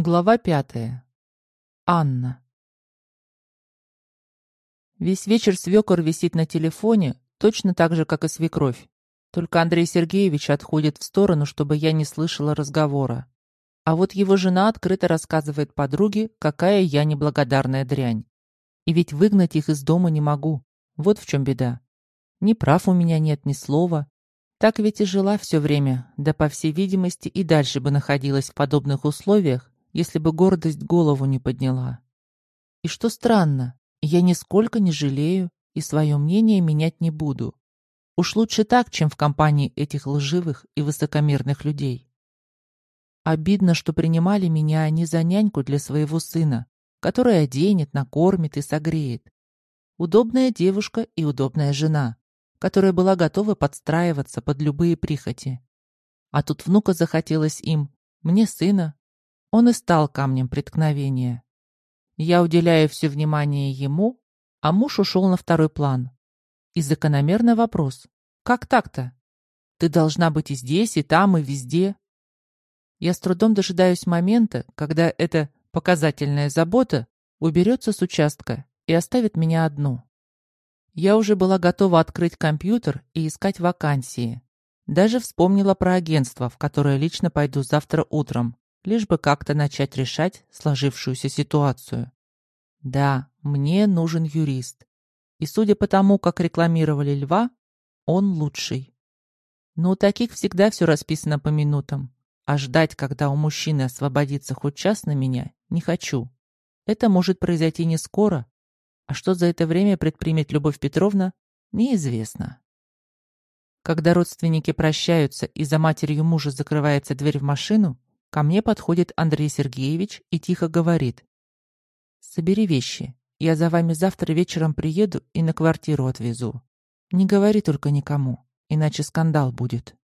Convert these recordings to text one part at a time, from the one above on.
Глава пятая. Анна. Весь вечер свекор висит на телефоне, точно так же, как и свекровь. Только Андрей Сергеевич отходит в сторону, чтобы я не слышала разговора. А вот его жена открыто рассказывает подруге, какая я неблагодарная дрянь. И ведь выгнать их из дома не могу. Вот в чем беда. Ни прав у меня нет, ни слова. Так ведь и жила все время, да, по всей видимости, и дальше бы находилась в подобных условиях, если бы гордость голову не подняла. И что странно, я нисколько не жалею и свое мнение менять не буду. Уж лучше так, чем в компании этих лживых и высокомерных людей. Обидно, что принимали меня они за няньку для своего сына, которая оденет, накормит и согреет. Удобная девушка и удобная жена, которая была готова подстраиваться под любые прихоти. А тут внука захотелось им, мне сына, он и стал камнем преткновения. Я уделяю все внимание ему, а муж ушел на второй план. И закономерный вопрос. Как так-то? Ты должна быть и здесь, и там, и везде. Я с трудом дожидаюсь момента, когда эта показательная забота уберется с участка и оставит меня одну. Я уже была готова открыть компьютер и искать вакансии. Даже вспомнила про агентство, в которое лично пойду завтра утром лишь бы как-то начать решать сложившуюся ситуацию. Да, мне нужен юрист. И судя по тому, как рекламировали льва, он лучший. Но у таких всегда все расписано по минутам. А ждать, когда у мужчины освободится хоть час на меня, не хочу. Это может произойти не скоро. А что за это время предпримет Любовь Петровна, неизвестно. Когда родственники прощаются и за матерью мужа закрывается дверь в машину, Ко мне подходит Андрей Сергеевич и тихо говорит. «Собери вещи. Я за вами завтра вечером приеду и на квартиру отвезу. Не говори только никому, иначе скандал будет».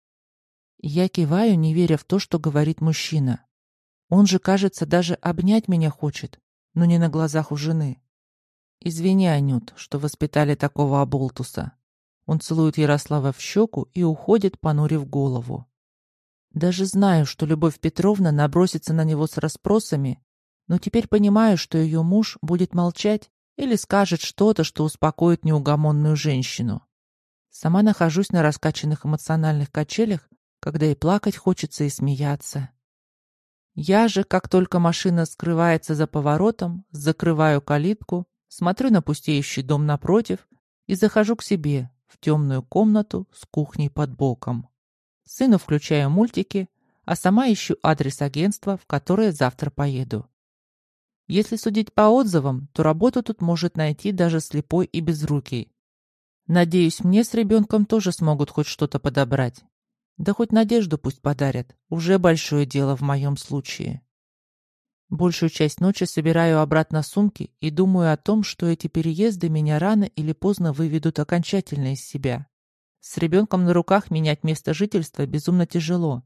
Я киваю, не веря в то, что говорит мужчина. Он же, кажется, даже обнять меня хочет, но не на глазах у жены. «Извини, Анют, что воспитали такого оболтуса». Он целует Ярослава в щеку и уходит, понурив голову. Даже знаю, что Любовь Петровна набросится на него с расспросами, но теперь понимаю, что ее муж будет молчать или скажет что-то, что успокоит неугомонную женщину. Сама нахожусь на раскачанных эмоциональных качелях, когда и плакать хочется, и смеяться. Я же, как только машина скрывается за поворотом, закрываю калитку, смотрю на пустеющий дом напротив и захожу к себе в темную комнату с кухней под боком. Сыну включаю мультики, а сама ищу адрес агентства, в которое завтра поеду. Если судить по отзывам, то работу тут может найти даже слепой и безрукий. Надеюсь, мне с ребенком тоже смогут хоть что-то подобрать. Да хоть надежду пусть подарят. Уже большое дело в моем случае. Большую часть ночи собираю обратно сумки и думаю о том, что эти переезды меня рано или поздно выведут окончательно из себя. С ребенком на руках менять место жительства безумно тяжело.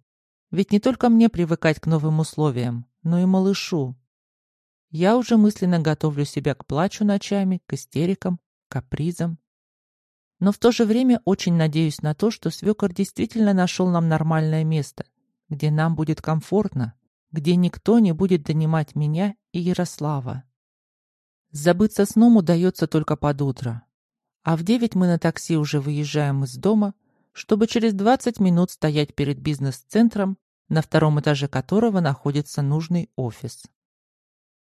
Ведь не только мне привыкать к новым условиям, но и малышу. Я уже мысленно готовлю себя к плачу ночами, к истерикам, капризам. Но в то же время очень надеюсь на то, что свекор действительно нашел нам нормальное место, где нам будет комфортно, где никто не будет донимать меня и Ярослава. Забыться сном удается только под утро, а в девять мы на такси уже выезжаем из дома, чтобы через двадцать минут стоять перед бизнес-центром, на втором этаже которого находится нужный офис.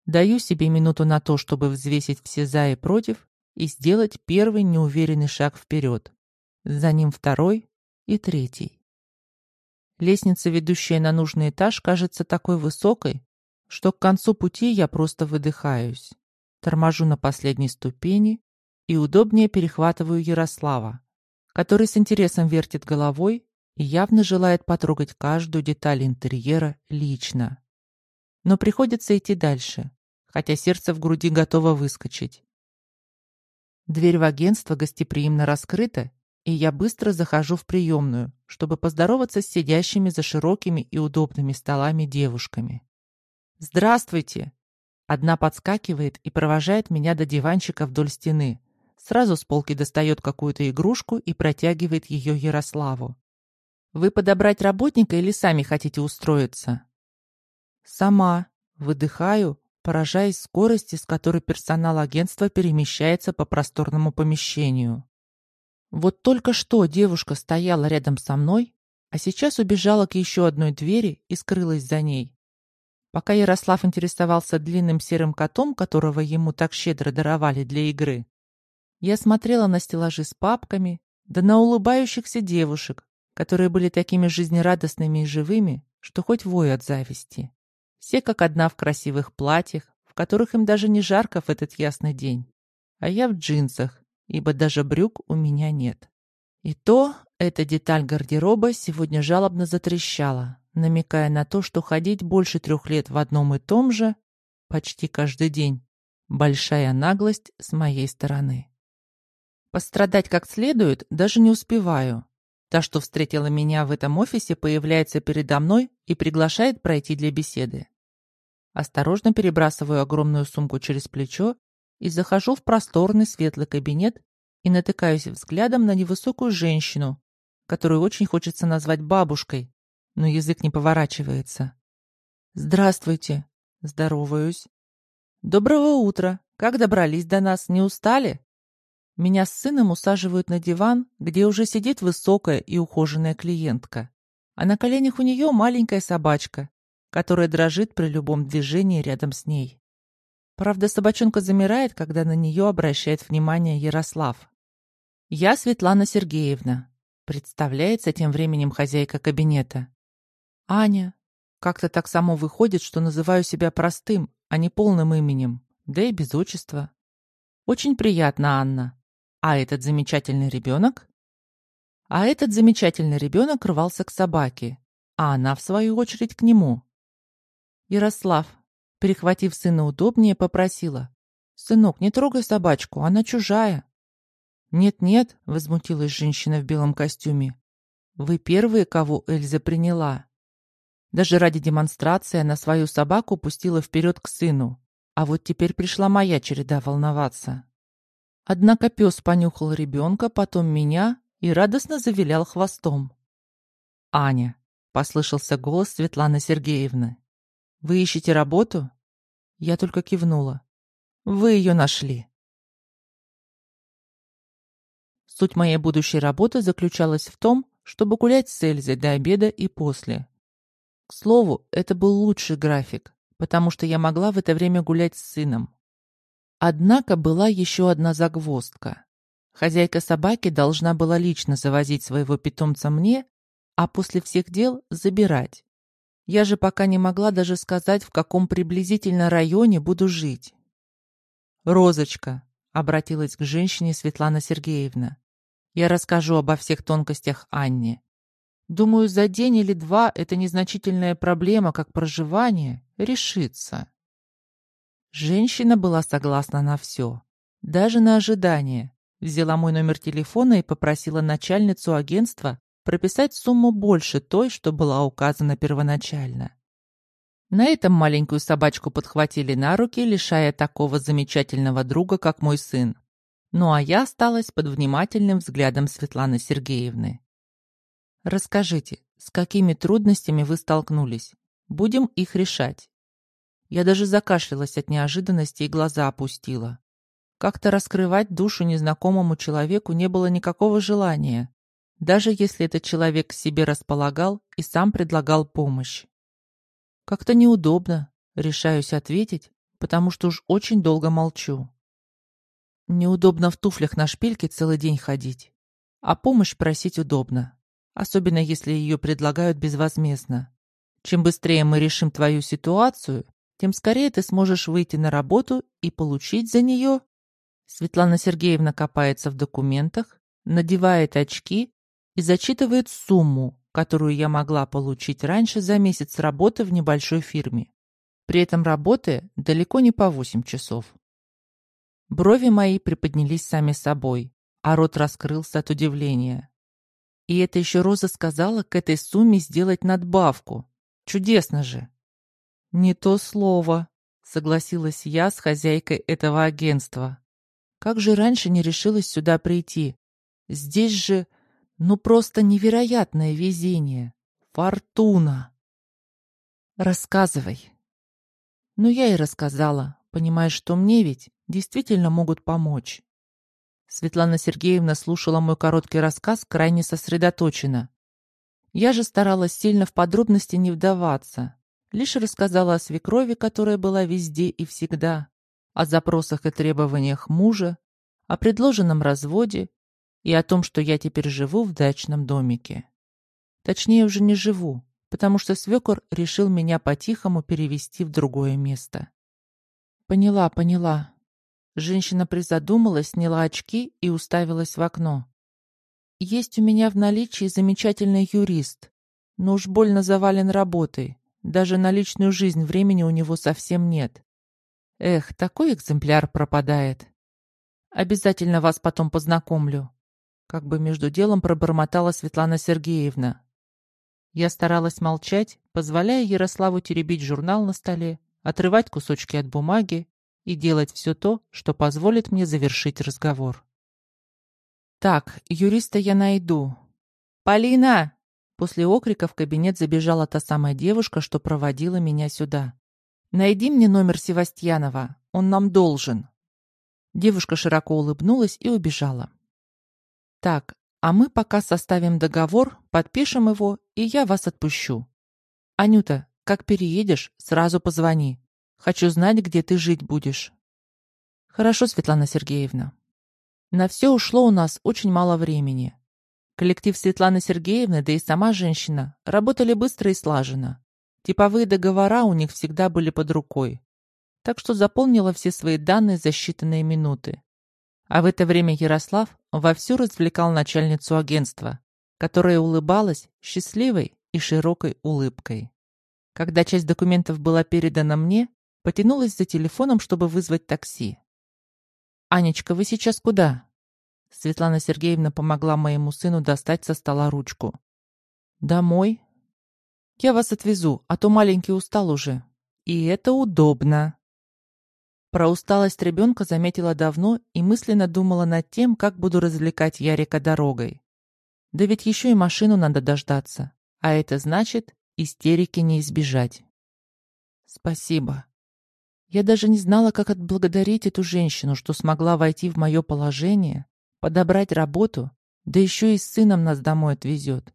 Даю себе минуту на то, чтобы взвесить все «за» и «против» и сделать первый неуверенный шаг вперед. За ним второй и третий. Лестница, ведущая на нужный этаж, кажется такой высокой, что к концу пути я просто выдыхаюсь. Торможу на последней ступени и удобнее перехватываю Ярослава, который с интересом вертит головой и явно желает потрогать каждую деталь интерьера лично. Но приходится идти дальше, хотя сердце в груди готово выскочить. Дверь в агентство гостеприимно раскрыта, и я быстро захожу в приемную, чтобы поздороваться с сидящими за широкими и удобными столами девушками. «Здравствуйте!» Одна подскакивает и провожает меня до диванчика вдоль стены, Сразу с полки достает какую-то игрушку и протягивает ее Ярославу. «Вы подобрать работника или сами хотите устроиться?» «Сама», Выдыхаю, поражаясь скорости, с которой персонал агентства перемещается по просторному помещению. Вот только что девушка стояла рядом со мной, а сейчас убежала к еще одной двери и скрылась за ней. Пока Ярослав интересовался длинным серым котом, которого ему так щедро даровали для игры, я смотрела на стеллажи с папками, да на улыбающихся девушек, которые были такими жизнерадостными и живыми, что хоть вой от зависти. Все как одна в красивых платьях, в которых им даже не жарко в этот ясный день. А я в джинсах, ибо даже брюк у меня нет. И то эта деталь гардероба сегодня жалобно затрещала, намекая на то, что ходить больше трех лет в одном и том же, почти каждый день, большая наглость с моей стороны. Пострадать как следует даже не успеваю. Та, что встретила меня в этом офисе, появляется передо мной и приглашает пройти для беседы. Осторожно перебрасываю огромную сумку через плечо и захожу в просторный светлый кабинет и натыкаюсь взглядом на невысокую женщину, которую очень хочется назвать бабушкой, но язык не поворачивается. «Здравствуйте!» – здороваюсь. «Доброго утра! Как добрались до нас? Не устали?» Меня с сыном усаживают на диван, где уже сидит высокая и ухоженная клиентка. А на коленях у нее маленькая собачка, которая дрожит при любом движении рядом с ней. Правда, собачонка замирает, когда на нее обращает внимание Ярослав. «Я Светлана Сергеевна», — представляется тем временем хозяйка кабинета. «Аня». Как-то так само выходит, что называю себя простым, а не полным именем, да и без отчества. «Очень приятно, Анна. А этот замечательный ребенок? А этот замечательный ребенок рвался к собаке, а она, в свою очередь, к нему. Ярослав, перехватив сына удобнее, попросила. «Сынок, не трогай собачку, она чужая». «Нет-нет», — возмутилась женщина в белом костюме. «Вы первые, кого Эльза приняла». Даже ради демонстрации она свою собаку пустила вперед к сыну. А вот теперь пришла моя череда волноваться. Однако пес понюхал ребенка, потом меня и радостно завилял хвостом. «Аня», — послышался голос Светланы Сергеевны, — «вы ищете работу?» Я только кивнула. «Вы ее нашли». Суть моей будущей работы заключалась в том, чтобы гулять с Эльзой до обеда и после. К слову, это был лучший график, потому что я могла в это время гулять с сыном. Однако была еще одна загвоздка. Хозяйка собаки должна была лично завозить своего питомца мне, а после всех дел забирать. Я же пока не могла даже сказать, в каком приблизительно районе буду жить. «Розочка», — обратилась к женщине Светлана Сергеевна, «я расскажу обо всех тонкостях Анне. Думаю, за день или два эта незначительная проблема, как проживание, решится». Женщина была согласна на все, даже на ожидание. Взяла мой номер телефона и попросила начальницу агентства прописать сумму больше той, что была указана первоначально. На этом маленькую собачку подхватили на руки, лишая такого замечательного друга, как мой сын. Ну а я осталась под внимательным взглядом Светланы Сергеевны. «Расскажите, с какими трудностями вы столкнулись? Будем их решать». Я даже закашлялась от неожиданности и глаза опустила. Как-то раскрывать душу незнакомому человеку не было никакого желания, даже если этот человек к себе располагал и сам предлагал помощь. Как-то неудобно, решаюсь ответить, потому что уж очень долго молчу. Неудобно в туфлях на шпильке целый день ходить, а помощь просить удобно, особенно если ее предлагают безвозмездно. Чем быстрее мы решим твою ситуацию, тем скорее ты сможешь выйти на работу и получить за нее. Светлана Сергеевна копается в документах, надевает очки и зачитывает сумму, которую я могла получить раньше за месяц работы в небольшой фирме. При этом работы далеко не по 8 часов. Брови мои приподнялись сами собой, а рот раскрылся от удивления. И это еще Роза сказала к этой сумме сделать надбавку. Чудесно же! «Не то слово», — согласилась я с хозяйкой этого агентства. «Как же раньше не решилась сюда прийти? Здесь же, ну просто невероятное везение. Фортуна!» «Рассказывай». Но я и рассказала, понимая, что мне ведь действительно могут помочь. Светлана Сергеевна слушала мой короткий рассказ крайне сосредоточенно. Я же старалась сильно в подробности не вдаваться, лишь рассказала о свекрови, которая была везде и всегда, о запросах и требованиях мужа, о предложенном разводе и о том, что я теперь живу в дачном домике. Точнее, уже не живу, потому что свекор решил меня по-тихому перевести в другое место. Поняла, поняла. Женщина призадумалась, сняла очки и уставилась в окно. Есть у меня в наличии замечательный юрист, но уж больно завален работой. Даже на личную жизнь времени у него совсем нет. Эх, такой экземпляр пропадает. Обязательно вас потом познакомлю. Как бы между делом пробормотала Светлана Сергеевна. Я старалась молчать, позволяя Ярославу теребить журнал на столе, отрывать кусочки от бумаги и делать все то, что позволит мне завершить разговор. «Так, юриста я найду. Полина!» После окрика в кабинет забежала та самая девушка, что проводила меня сюда. «Найди мне номер Севастьянова, он нам должен». Девушка широко улыбнулась и убежала. «Так, а мы пока составим договор, подпишем его, и я вас отпущу. Анюта, как переедешь, сразу позвони. Хочу знать, где ты жить будешь». «Хорошо, Светлана Сергеевна». На все ушло у нас очень мало времени. Коллектив Светланы Сергеевны, да и сама женщина, работали быстро и слаженно. Типовые договора у них всегда были под рукой. Так что заполнила все свои данные за считанные минуты. А в это время Ярослав вовсю развлекал начальницу агентства, которая улыбалась счастливой и широкой улыбкой. Когда часть документов была передана мне, потянулась за телефоном, чтобы вызвать такси. «Анечка, вы сейчас куда?» Светлана Сергеевна помогла моему сыну достать со стола ручку. «Домой?» «Я вас отвезу, а то маленький устал уже. И это удобно». Про усталость ребенка заметила давно и мысленно думала над тем, как буду развлекать Ярика дорогой. Да ведь еще и машину надо дождаться, а это значит, истерики не избежать. Спасибо. Я даже не знала, как отблагодарить эту женщину, что смогла войти в мое положение подобрать работу, да еще и с сыном нас домой отвезет.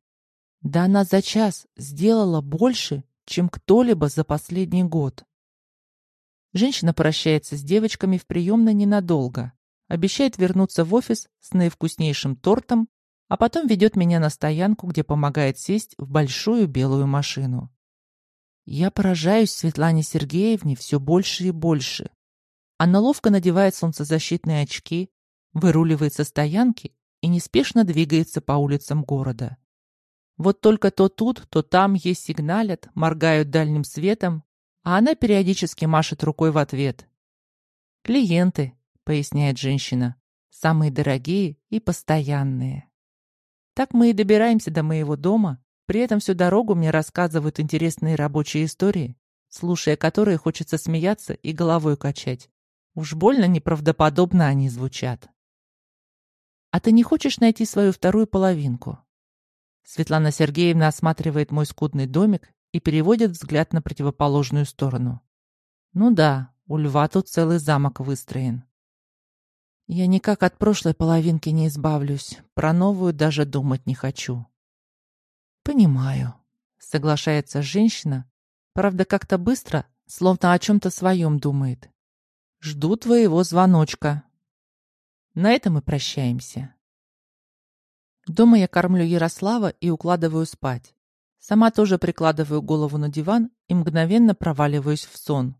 Да она за час сделала больше, чем кто-либо за последний год. Женщина прощается с девочками в приемной ненадолго, обещает вернуться в офис с наивкуснейшим тортом, а потом ведет меня на стоянку, где помогает сесть в большую белую машину. Я поражаюсь Светлане Сергеевне все больше и больше. Она ловко надевает солнцезащитные очки, выруливает со стоянки и неспешно двигается по улицам города. Вот только то тут, то там ей сигналят, моргают дальним светом, а она периодически машет рукой в ответ. «Клиенты», — поясняет женщина, — «самые дорогие и постоянные». Так мы и добираемся до моего дома, при этом всю дорогу мне рассказывают интересные рабочие истории, слушая которые хочется смеяться и головой качать. Уж больно неправдоподобно они звучат. «А ты не хочешь найти свою вторую половинку?» Светлана Сергеевна осматривает мой скудный домик и переводит взгляд на противоположную сторону. «Ну да, у льва тут целый замок выстроен». «Я никак от прошлой половинки не избавлюсь, про новую даже думать не хочу». «Понимаю», — соглашается женщина, правда, как-то быстро, словно о чем-то своем думает. «Жду твоего звоночка». На этом мы прощаемся. Дома я кормлю Ярослава и укладываю спать. Сама тоже прикладываю голову на диван и мгновенно проваливаюсь в сон.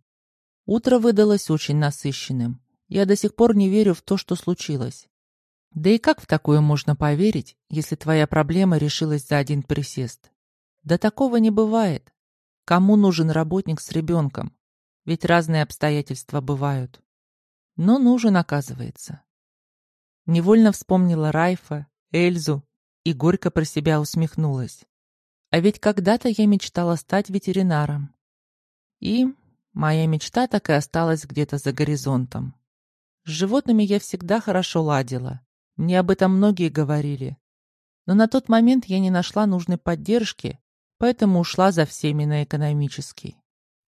Утро выдалось очень насыщенным. Я до сих пор не верю в то, что случилось. Да и как в такое можно поверить, если твоя проблема решилась за один присест? Да такого не бывает. Кому нужен работник с ребенком? Ведь разные обстоятельства бывают. Но нужен, оказывается. Невольно вспомнила Райфа, Эльзу и горько про себя усмехнулась. А ведь когда-то я мечтала стать ветеринаром. И моя мечта так и осталась где-то за горизонтом. С животными я всегда хорошо ладила. Мне об этом многие говорили. Но на тот момент я не нашла нужной поддержки, поэтому ушла за всеми на экономический.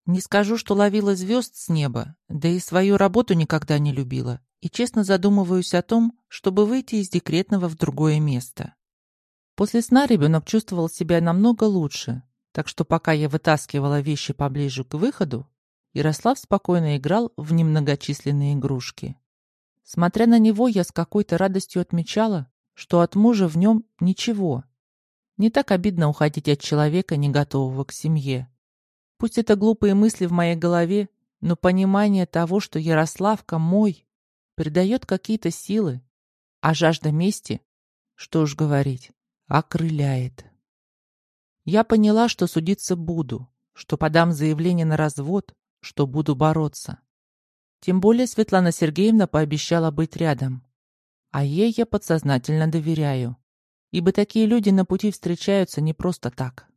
Не скажу, что ловила звезд с неба, да и свою работу никогда не любила, и честно задумываюсь о том, чтобы выйти из декретного в другое место. После сна ребенок чувствовал себя намного лучше, так что пока я вытаскивала вещи поближе к выходу, Ярослав спокойно играл в немногочисленные игрушки. Смотря на него, я с какой-то радостью отмечала, что от мужа в нем ничего. Не так обидно уходить от человека, не готового к семье. Пусть это глупые мысли в моей голове, но понимание того, что Ярославка мой, придает какие-то силы, а жажда мести, что уж говорить, окрыляет. Я поняла, что судиться буду, что подам заявление на развод, что буду бороться. Тем более Светлана Сергеевна пообещала быть рядом. А ей я подсознательно доверяю, ибо такие люди на пути встречаются не просто так.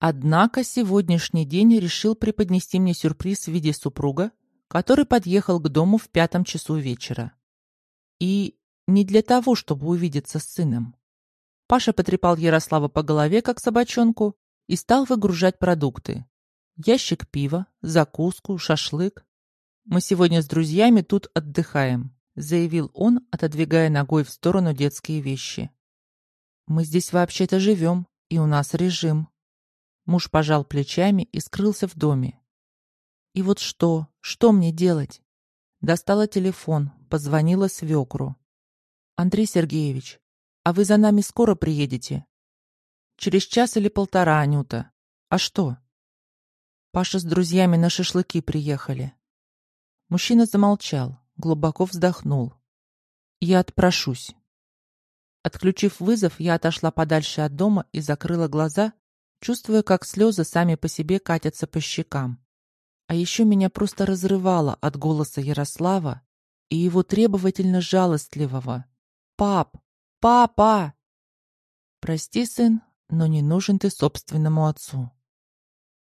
Однако сегодняшний день решил преподнести мне сюрприз в виде супруга, который подъехал к дому в пятом часу вечера. И не для того, чтобы увидеться с сыном. Паша потрепал Ярослава по голове, как собачонку, и стал выгружать продукты. Ящик пива, закуску, шашлык. Мы сегодня с друзьями тут отдыхаем заявил он, отодвигая ногой в сторону детские вещи. «Мы здесь вообще-то живем, и у нас режим». Муж пожал плечами и скрылся в доме. «И вот что? Что мне делать?» Достала телефон, позвонила свекру. «Андрей Сергеевич, а вы за нами скоро приедете?» «Через час или полтора, Анюта. А что?» Паша с друзьями на шашлыки приехали. Мужчина замолчал глубоко вздохнул. «Я отпрошусь». Отключив вызов, я отошла подальше от дома и закрыла глаза, чувствуя, как слезы сами по себе катятся по щекам. А еще меня просто разрывало от голоса Ярослава и его требовательно жалостливого «Пап! Папа!» «Прости, сын, но не нужен ты собственному отцу».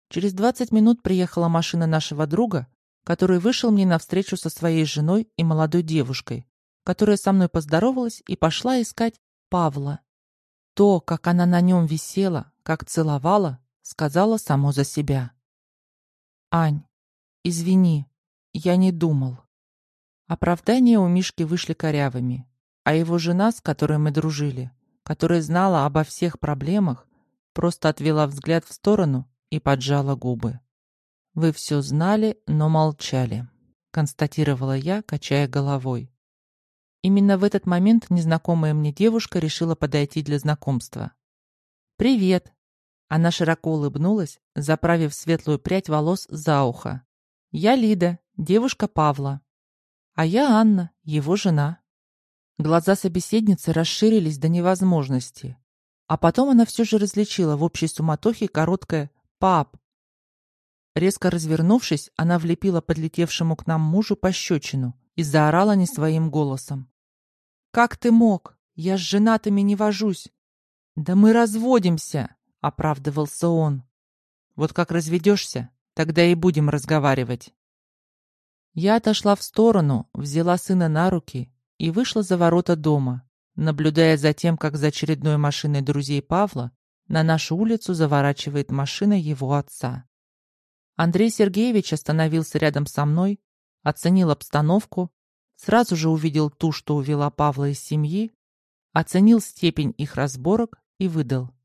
Через двадцать минут приехала машина нашего друга, который вышел мне навстречу со своей женой и молодой девушкой, которая со мной поздоровалась и пошла искать Павла. То, как она на нем висела, как целовала, сказала само за себя. «Ань, извини, я не думал». Оправдания у Мишки вышли корявыми, а его жена, с которой мы дружили, которая знала обо всех проблемах, просто отвела взгляд в сторону и поджала губы. «Вы все знали, но молчали», — констатировала я, качая головой. Именно в этот момент незнакомая мне девушка решила подойти для знакомства. «Привет!» Она широко улыбнулась, заправив светлую прядь волос за ухо. «Я Лида, девушка Павла. А я Анна, его жена». Глаза собеседницы расширились до невозможности. А потом она все же различила в общей суматохе короткое «пап», Резко развернувшись, она влепила подлетевшему к нам мужу пощечину и заорала не своим голосом. «Как ты мог? Я с женатыми не вожусь!» «Да мы разводимся!» — оправдывался он. «Вот как разведешься, тогда и будем разговаривать». Я отошла в сторону, взяла сына на руки и вышла за ворота дома, наблюдая за тем, как за очередной машиной друзей Павла на нашу улицу заворачивает машина его отца. Андрей Сергеевич остановился рядом со мной, оценил обстановку, сразу же увидел ту, что увела Павла из семьи, оценил степень их разборок и выдал.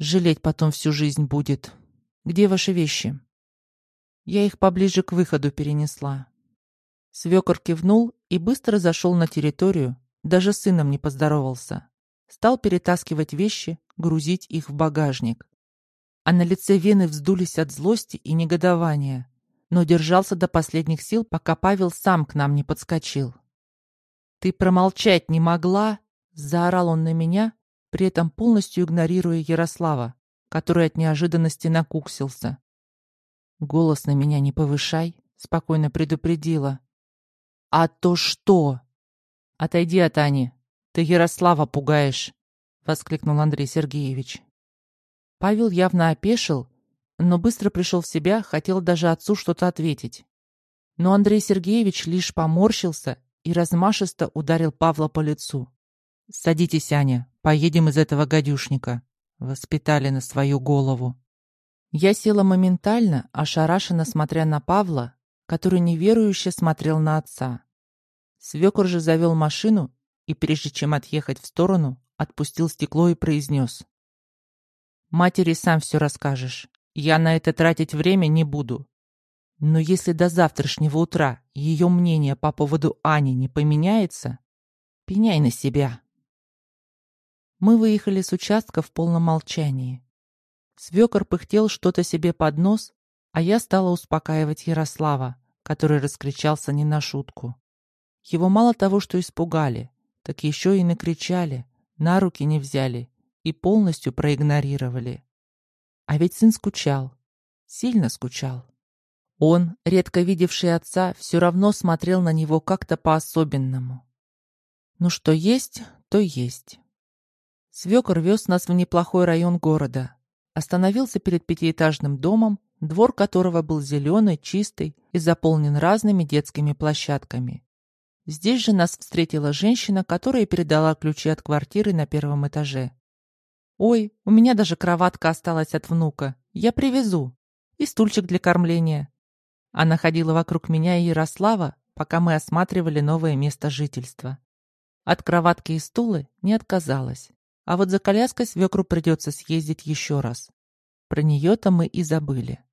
«Жалеть потом всю жизнь будет. Где ваши вещи?» Я их поближе к выходу перенесла. Свекор кивнул и быстро зашел на территорию, даже с сыном не поздоровался. Стал перетаскивать вещи, грузить их в багажник а на лице Вены вздулись от злости и негодования, но держался до последних сил, пока Павел сам к нам не подскочил. «Ты промолчать не могла?» — заорал он на меня, при этом полностью игнорируя Ярослава, который от неожиданности накуксился. «Голос на меня не повышай», — спокойно предупредила. «А то что?» «Отойди от Ани, ты Ярослава пугаешь», — воскликнул Андрей Сергеевич. Павел явно опешил, но быстро пришел в себя, хотел даже отцу что-то ответить. Но Андрей Сергеевич лишь поморщился и размашисто ударил Павла по лицу. «Садитесь, Аня, поедем из этого гадюшника. Воспитали на свою голову». Я села моментально, ошарашенно смотря на Павла, который неверующе смотрел на отца. Свекор же завел машину и, прежде чем отъехать в сторону, отпустил стекло и произнес. «Матери сам все расскажешь. Я на это тратить время не буду. Но если до завтрашнего утра ее мнение по поводу Ани не поменяется, пеняй на себя». Мы выехали с участка в полном молчании. Свекор пыхтел что-то себе под нос, а я стала успокаивать Ярослава, который раскричался не на шутку. Его мало того, что испугали, так еще и накричали, на руки не взяли и полностью проигнорировали. А ведь сын скучал, сильно скучал. Он, редко видевший отца, все равно смотрел на него как-то по-особенному. Ну что есть, то есть. Свекор вез нас в неплохой район города, Остановился перед пятиэтажным домом, двор которого был зеленый, чистый и заполнен разными детскими площадками. Здесь же нас встретила женщина, которая передала ключи от квартиры на первом этаже. «Ой, у меня даже кроватка осталась от внука. Я привезу. И стульчик для кормления». Она ходила вокруг меня и Ярослава, пока мы осматривали новое место жительства. От кроватки и стула не отказалась. А вот за коляской свекру придется съездить еще раз. Про нее-то мы и забыли.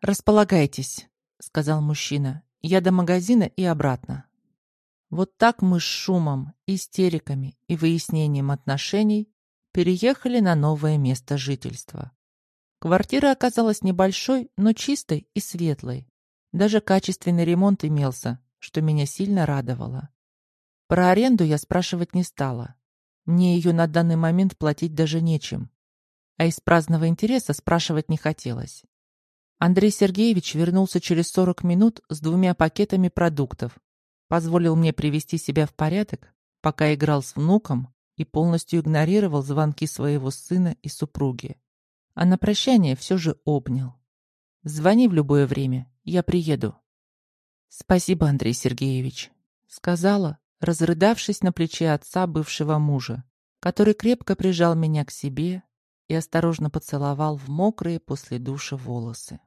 «Располагайтесь», — сказал мужчина. «Я до магазина и обратно». Вот так мы с шумом, истериками и выяснением отношений переехали на новое место жительства. Квартира оказалась небольшой, но чистой и светлой. Даже качественный ремонт имелся, что меня сильно радовало. Про аренду я спрашивать не стала. Мне ее на данный момент платить даже нечем. А из праздного интереса спрашивать не хотелось. Андрей Сергеевич вернулся через 40 минут с двумя пакетами продуктов. Позволил мне привести себя в порядок, пока играл с внуком и полностью игнорировал звонки своего сына и супруги. А на прощание все же обнял. «Звони в любое время, я приеду». «Спасибо, Андрей Сергеевич», — сказала, разрыдавшись на плече отца бывшего мужа, который крепко прижал меня к себе и осторожно поцеловал в мокрые после душа волосы.